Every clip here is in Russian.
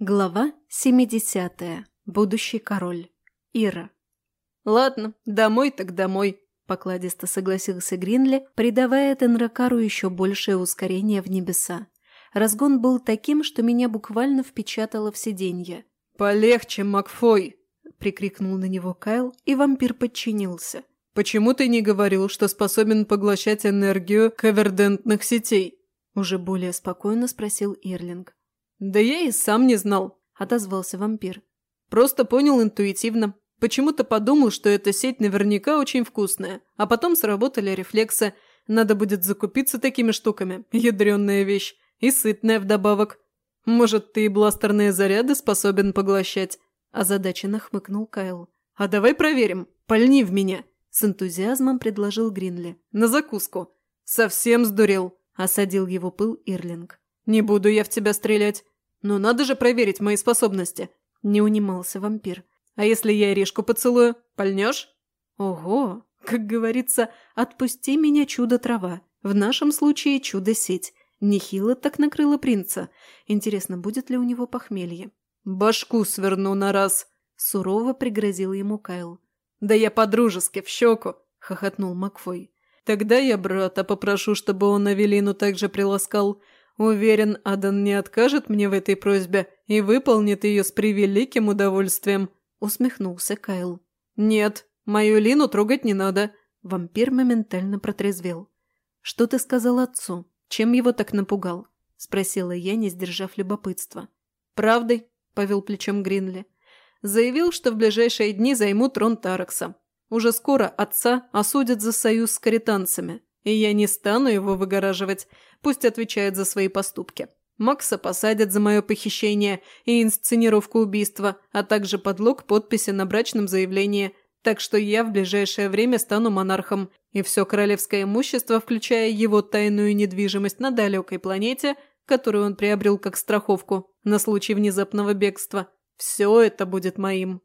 Глава 70. Будущий король. Ира. «Ладно, домой так домой», – покладисто согласился Гринли, придавая Тенракару еще большее ускорение в небеса. Разгон был таким, что меня буквально впечатало в сиденье. «Полегче, Макфой!» – прикрикнул на него Кайл, и вампир подчинился. «Почему ты не говорил, что способен поглощать энергию кавердентных сетей?» – уже более спокойно спросил Ирлинг. «Да я и сам не знал», – отозвался вампир. «Просто понял интуитивно. Почему-то подумал, что эта сеть наверняка очень вкусная. А потом сработали рефлексы. Надо будет закупиться такими штуками. Ядренная вещь. И сытная вдобавок. Может, ты и бластерные заряды способен поглощать?» Озадаченно хмыкнул Кайл. «А давай проверим. Пальни в меня!» С энтузиазмом предложил Гринли. «На закуску». «Совсем сдурел», – осадил его пыл Ирлинг. «Не буду я в тебя стрелять. Но надо же проверить мои способности», – не унимался вампир. «А если я Иришку поцелую, пальнешь?» «Ого! Как говорится, отпусти меня, чудо-трава. В нашем случае чудо-сеть. Нехило так накрыло принца. Интересно, будет ли у него похмелье?» «Башку сверну на раз», – сурово пригрозил ему Кайл. «Да я по-дружески, в щеку», – хохотнул Макфой. «Тогда я брата попрошу, чтобы он Авелину также приласкал. Уверен, Адан не откажет мне в этой просьбе и выполнит ее с превеликим удовольствием», – усмехнулся Кайл. «Нет, мою Лину трогать не надо». Вампир моментально протрезвел. «Что ты сказал отцу? Чем его так напугал?» – спросила я, не сдержав любопытства. «Правдой», – повел плечом Гринли. «Заявил, что в ближайшие дни займу трон Таракса. Уже скоро отца осудят за союз с каританцами, и я не стану его выгораживать, пусть отвечает за свои поступки. Макса посадят за мое похищение и инсценировку убийства, а также подлог подписи на брачном заявлении, так что я в ближайшее время стану монархом, и все королевское имущество, включая его тайную недвижимость на далекой планете, которую он приобрел как страховку на случай внезапного бегства, все это будет моим.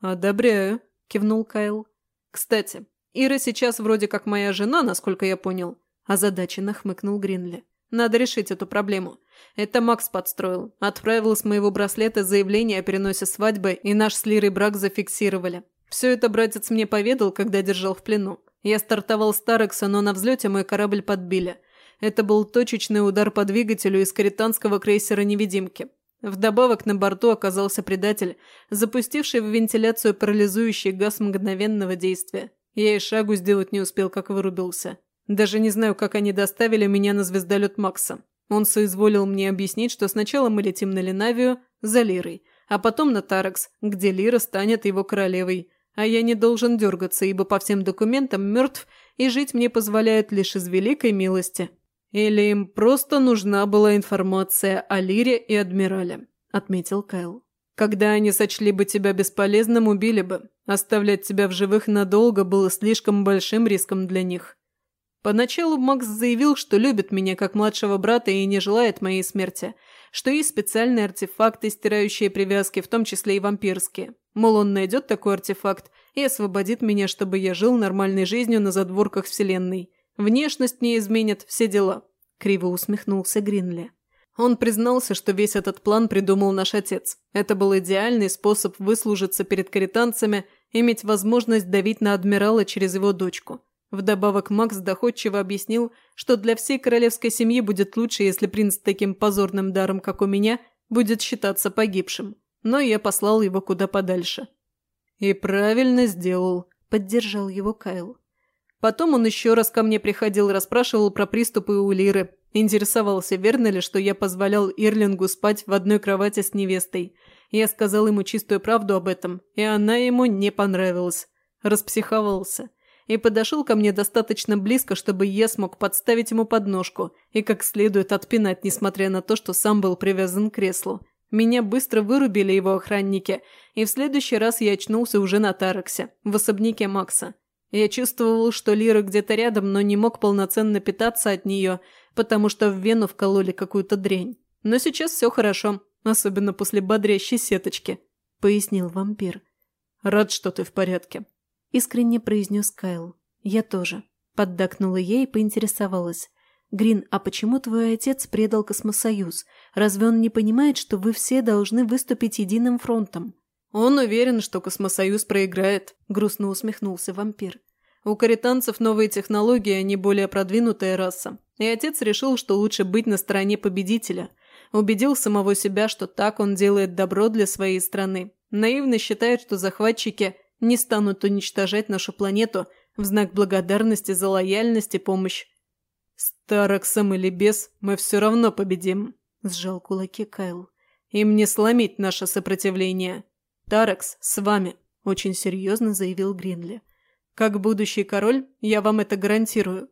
«Одобряю», – кивнул Кайл. «Кстати, Ира сейчас вроде как моя жена, насколько я понял», – озадаченно хмыкнул Гринли. «Надо решить эту проблему. Это Макс подстроил. Отправил с моего браслета заявление о переносе свадьбы, и наш с Лирой брак зафиксировали. Все это братец мне поведал, когда держал в плену. Я стартовал с Тарекса, но на взлете мой корабль подбили. Это был точечный удар по двигателю из каританского крейсера «Невидимки». Вдобавок на борту оказался предатель, запустивший в вентиляцию парализующий газ мгновенного действия. Я и шагу сделать не успел, как вырубился. Даже не знаю, как они доставили меня на звездолет Макса. Он соизволил мне объяснить, что сначала мы летим на Ленавию за Лирой, а потом на Таракс, где Лира станет его королевой. А я не должен дергаться, ибо по всем документам мертв, и жить мне позволяют лишь из великой милости. Или им просто нужна была информация о Лире и Адмирале, отметил Кайл. Когда они сочли бы тебя бесполезным, убили бы. Оставлять тебя в живых надолго было слишком большим риском для них. Поначалу Макс заявил, что любит меня как младшего брата и не желает моей смерти, что есть специальные артефакты, стирающие привязки, в том числе и вампирские. Мол, он найдет такой артефакт и освободит меня, чтобы я жил нормальной жизнью на задворках Вселенной. Внешность не изменит, все дела. Криво усмехнулся Гринли. Он признался, что весь этот план придумал наш отец. Это был идеальный способ выслужиться перед каританцами, иметь возможность давить на адмирала через его дочку. Вдобавок Макс доходчиво объяснил, что для всей королевской семьи будет лучше, если принц таким позорным даром, как у меня, будет считаться погибшим. Но я послал его куда подальше. «И правильно сделал», – поддержал его Кайл. Потом он еще раз ко мне приходил и расспрашивал про приступы у Лиры, Интересовался, верно ли, что я позволял Ирлингу спать в одной кровати с невестой. Я сказал ему чистую правду об этом, и она ему не понравилась. Распсиховался. И подошел ко мне достаточно близко, чтобы я смог подставить ему подножку и как следует отпинать, несмотря на то, что сам был привязан к креслу. Меня быстро вырубили его охранники, и в следующий раз я очнулся уже на Тараксе, в особняке Макса. Я чувствовал, что Лира где-то рядом, но не мог полноценно питаться от нее, потому что в вену вкололи какую-то дрянь. Но сейчас все хорошо, особенно после бодрящей сеточки», – пояснил вампир. «Рад, что ты в порядке», – искренне произнес Кайл. «Я тоже», – поддакнула ей и поинтересовалась. «Грин, а почему твой отец предал Космосоюз? Разве он не понимает, что вы все должны выступить единым фронтом?» «Он уверен, что Космосоюз проиграет», – грустно усмехнулся вампир. «У каританцев новые технологии, они более продвинутая раса. И отец решил, что лучше быть на стороне победителя. Убедил самого себя, что так он делает добро для своей страны. Наивно считает, что захватчики не станут уничтожать нашу планету в знак благодарности за лояльность и помощь. «С Тараксом или без, мы все равно победим», – сжал кулаки Кайл. «Им не сломить наше сопротивление. Таракс с вами», – очень серьезно заявил Гринли. «Как будущий король, я вам это гарантирую.